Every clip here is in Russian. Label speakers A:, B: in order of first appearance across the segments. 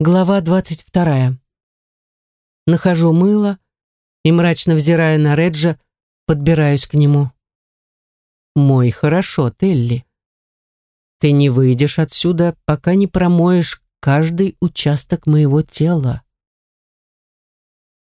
A: Глава двадцать вторая. Нахожу мыло и, мрачно взирая на Реджа, подбираюсь к нему. «Мой хорошо, Телли. Ты не выйдешь отсюда, пока не промоешь каждый участок моего тела».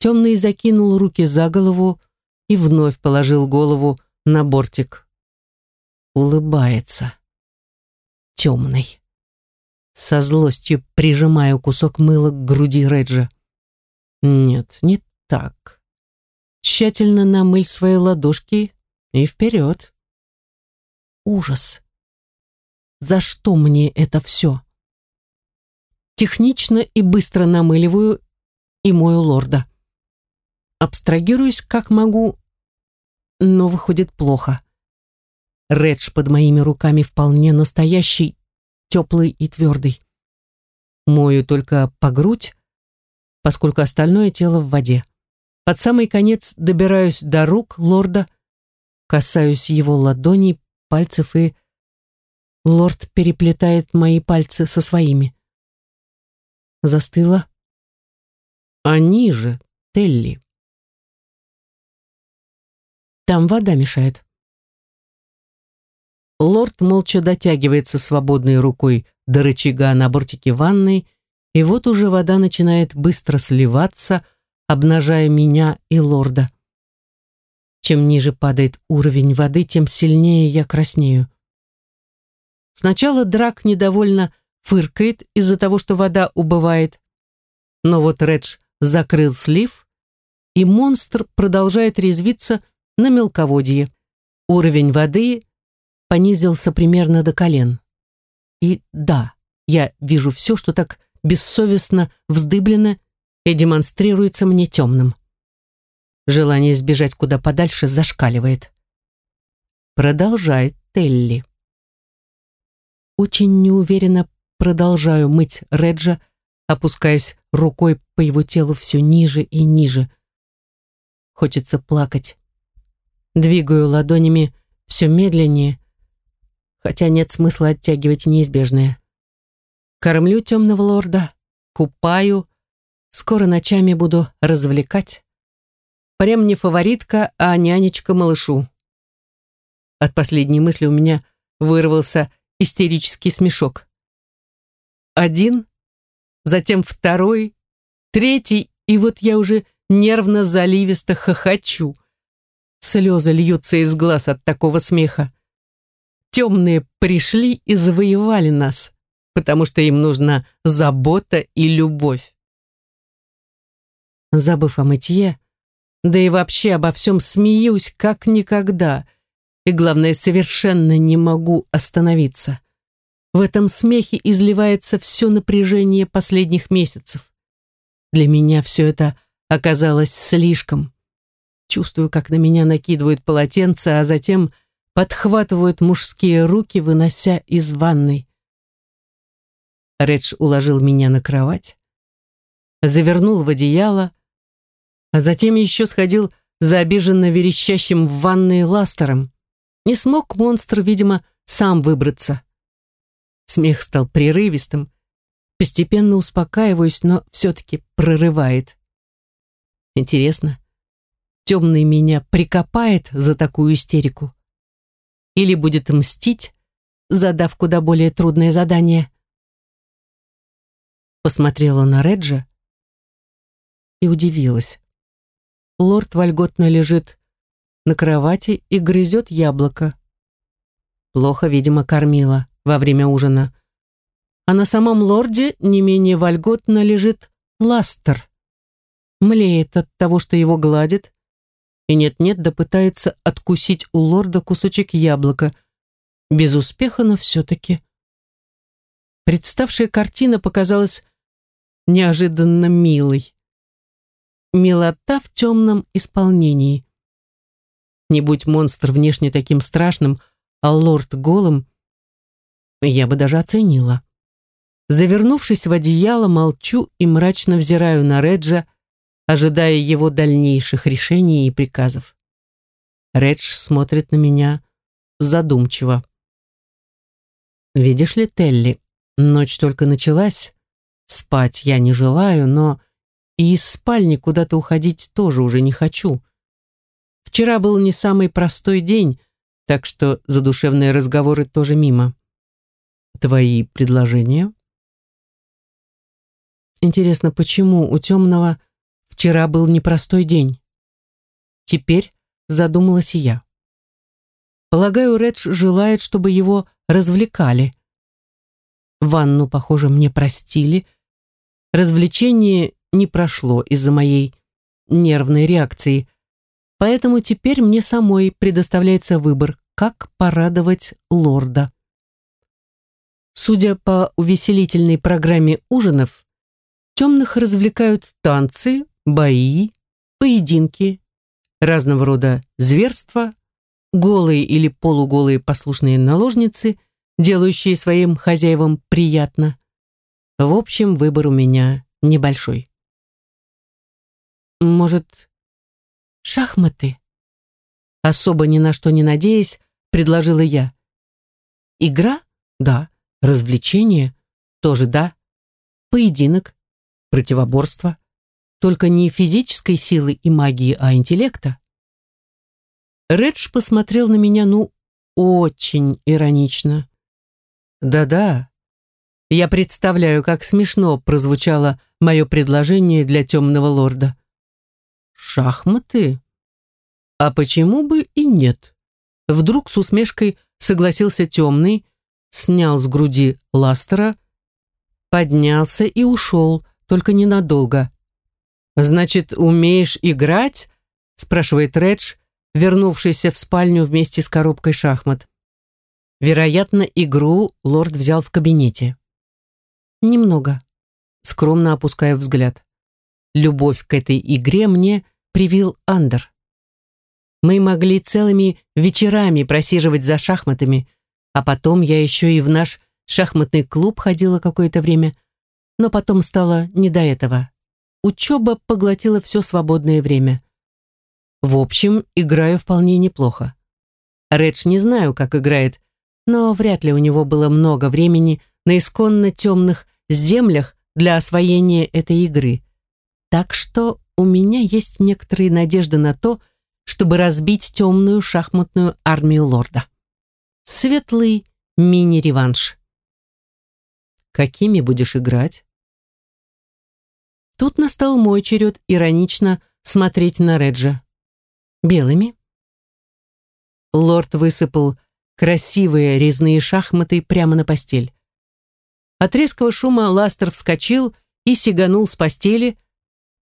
A: Темный закинул руки за голову и вновь положил голову на бортик. Улыбается. Темный. Со злостью прижимаю кусок мыла к груди Реджа. Нет, не так. Тщательно намыль свои ладошки и вперед. Ужас. За что мне это все? Технично и быстро намыливаю и мою лорда. Абстрагируюсь как могу, но выходит плохо. Редж под моими руками вполне настоящий, теплый и твердый. Мою только по грудь, поскольку остальное тело в воде. Под самый конец добираюсь до рук лорда, касаюсь его ладоней, пальцев и... Лорд переплетает мои пальцы со своими. Застыла. Они же, Телли. Там вода мешает. Лорд молча дотягивается свободной рукой до рычага на бортике ванной, и вот уже вода начинает быстро сливаться, обнажая меня и лорда. Чем ниже падает уровень воды, тем сильнее я краснею. Сначала Драк недовольно фыркает из-за того, что вода убывает, но вот Редж закрыл слив, и монстр продолжает резвиться на мелководье. Уровень воды понизился примерно до колен. И да, я вижу все, что так бессовестно вздыблено и демонстрируется мне темным. Желание сбежать куда подальше зашкаливает. Продолжает Телли. Очень неуверенно продолжаю мыть Реджа, опускаясь рукой по его телу все ниже и ниже. Хочется плакать. Двигаю ладонями все медленнее, хотя нет смысла оттягивать неизбежное. Кормлю темного лорда, купаю, скоро ночами буду развлекать. Прям не фаворитка, а нянечка малышу. От последней мысли у меня вырвался истерический смешок. Один, затем второй, третий, и вот я уже нервно-заливисто хохочу — Слезы льются из глаз от такого смеха. Темные пришли и завоевали нас, потому что им нужна забота и любовь. Забыв о мытье, да и вообще обо всем смеюсь, как никогда, и, главное, совершенно не могу остановиться. В этом смехе изливается все напряжение последних месяцев. Для меня все это оказалось слишком. Чувствую, как на меня накидывают полотенце, а затем подхватывают мужские руки, вынося из ванной. Редж уложил меня на кровать, завернул в одеяло, а затем еще сходил за обиженно верещащим в ванной ластером. Не смог монстр, видимо, сам выбраться. Смех стал прерывистым, постепенно успокаиваюсь, но все-таки прорывает. Интересно, темный меня прикопает за такую истерику? Или будет мстить, задав куда более трудное задание? Посмотрела на Реджа и удивилась. Лорд вольготно лежит на кровати и грызет яблоко. Плохо, видимо, кормила во время ужина. А на самом лорде не менее вольготно лежит ластер. Млеет от того, что его гладит, и нет-нет да пытается откусить у лорда кусочек яблока. Без успеха, но все-таки. Представшая картина показалась неожиданно милой. Милота в темном исполнении. Не будь монстр внешне таким страшным, а лорд голым, я бы даже оценила. Завернувшись в одеяло, молчу и мрачно взираю на Реджа, ожидая его дальнейших решений и приказов. Редж смотрит на меня задумчиво. «Видишь ли, Телли, ночь только началась, Спать я не желаю, но и из спальни куда-то уходить тоже уже не хочу. Вчера был не самый простой день, так что задушевные разговоры тоже мимо. Твои предложения? Интересно, почему у темного вчера был непростой день? Теперь задумалась и я. Полагаю, Редж желает, чтобы его развлекали. Ванну, похоже, мне простили. Развлечение не прошло из-за моей нервной реакции, поэтому теперь мне самой предоставляется выбор, как порадовать лорда. Судя по увеселительной программе ужинов, темных развлекают танцы, бои, поединки, разного рода зверства, голые или полуголые послушные наложницы, делающие своим хозяевам приятно. В общем, выбор у меня небольшой. Может, шахматы? Особо ни на что не надеясь, предложила я. Игра? Да. Развлечение? Тоже да. Поединок? Противоборство? Только не физической силы и магии, а интеллекта? Редж посмотрел на меня, ну, очень иронично. Да-да, я представляю, как смешно прозвучало мое предложение для темного лорда. Шахматы? А почему бы и нет? Вдруг с усмешкой согласился темный, снял с груди ластера, поднялся и ушел, только ненадолго. «Значит, умеешь играть?» спрашивает Редж, вернувшийся в спальню вместе с коробкой шахмат. Вероятно, игру лорд взял в кабинете. «Немного», скромно опуская взгляд. Любовь к этой игре мне привил Андер. Мы могли целыми вечерами просиживать за шахматами, а потом я еще и в наш шахматный клуб ходила какое-то время, но потом стало не до этого. Учеба поглотила все свободное время. В общем, играю вполне неплохо. Редж не знаю, как играет, но вряд ли у него было много времени на исконно темных землях для освоения этой игры. Так что у меня есть некоторые надежды на то, чтобы разбить темную шахматную армию лорда. Светлый мини-реванш. Какими будешь играть? Тут настал мой черед иронично смотреть на Реджа. Белыми. Лорд высыпал красивые резные шахматы прямо на постель. От резкого шума Ластер вскочил и сиганул с постели,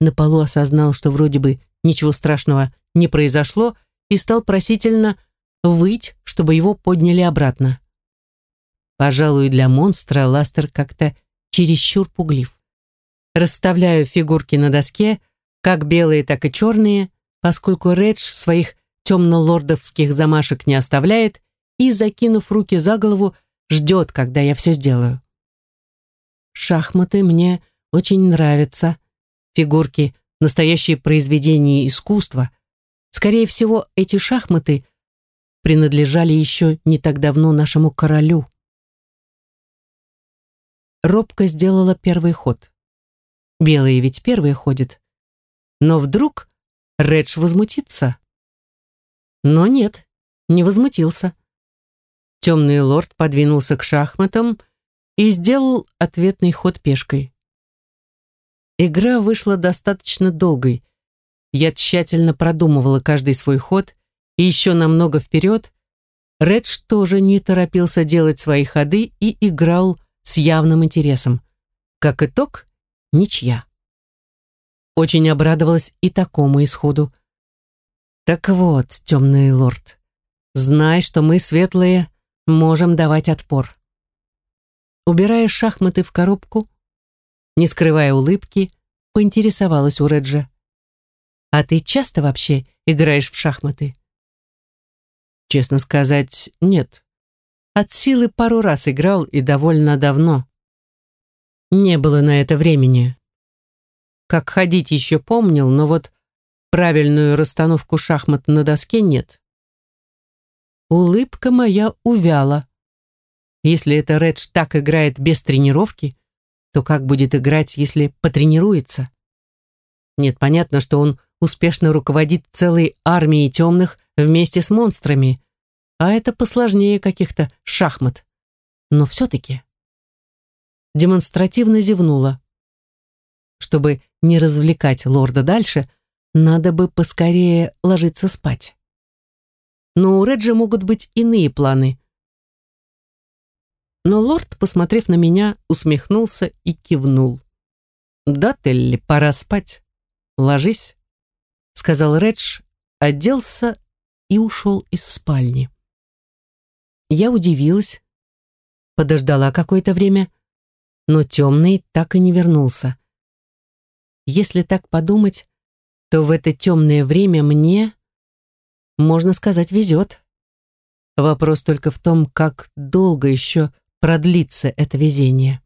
A: на полу осознал, что вроде бы ничего страшного не произошло, и стал просительно выть, чтобы его подняли обратно. Пожалуй, для монстра Ластер как-то чересчур пуглив. Расставляю фигурки на доске, как белые, так и черные, поскольку Редж своих темно-лордовских замашек не оставляет и, закинув руки за голову, ждет, когда я все сделаю. Шахматы мне очень нравятся, фигурки – настоящие произведения искусства. Скорее всего, эти шахматы принадлежали еще не так давно нашему королю. Робко сделала первый ход. Белые ведь первые ходят. Но вдруг Редж возмутится. Но нет, не возмутился. Темный лорд подвинулся к шахматам и сделал ответный ход пешкой. Игра вышла достаточно долгой. Я тщательно продумывала каждый свой ход, и еще намного вперед Редж тоже не торопился делать свои ходы и играл с явным интересом. Как итог, ничья. Очень обрадовалась и такому исходу. Так вот, темный лорд, знай, что мы, светлые, можем давать отпор. Убирая шахматы в коробку, не скрывая улыбки, поинтересовалась у Реджа. «А ты часто вообще играешь в шахматы?» «Честно сказать, нет. От силы пару раз играл и довольно давно. Не было на это времени. Как ходить еще помнил, но вот правильную расстановку шахмат на доске нет. Улыбка моя увяла. Если это Редж так играет без тренировки, то как будет играть, если потренируется? Нет, понятно, что он успешно руководит целой армией темных вместе с монстрами, а это посложнее каких-то шахмат. Но все-таки... Демонстративно зевнула. Чтобы не развлекать лорда дальше, надо бы поскорее ложиться спать. Но у Реджи могут быть иные планы. Но лорд, посмотрев на меня, усмехнулся и кивнул. «Да, Телли, пора спать. Ложись», — сказал Редж, оделся и ушел из спальни. Я удивилась, подождала какое-то время, но темный так и не вернулся. Если так подумать, то в это темное время мне, можно сказать, везет. Вопрос только в том, как долго еще продлится это везение.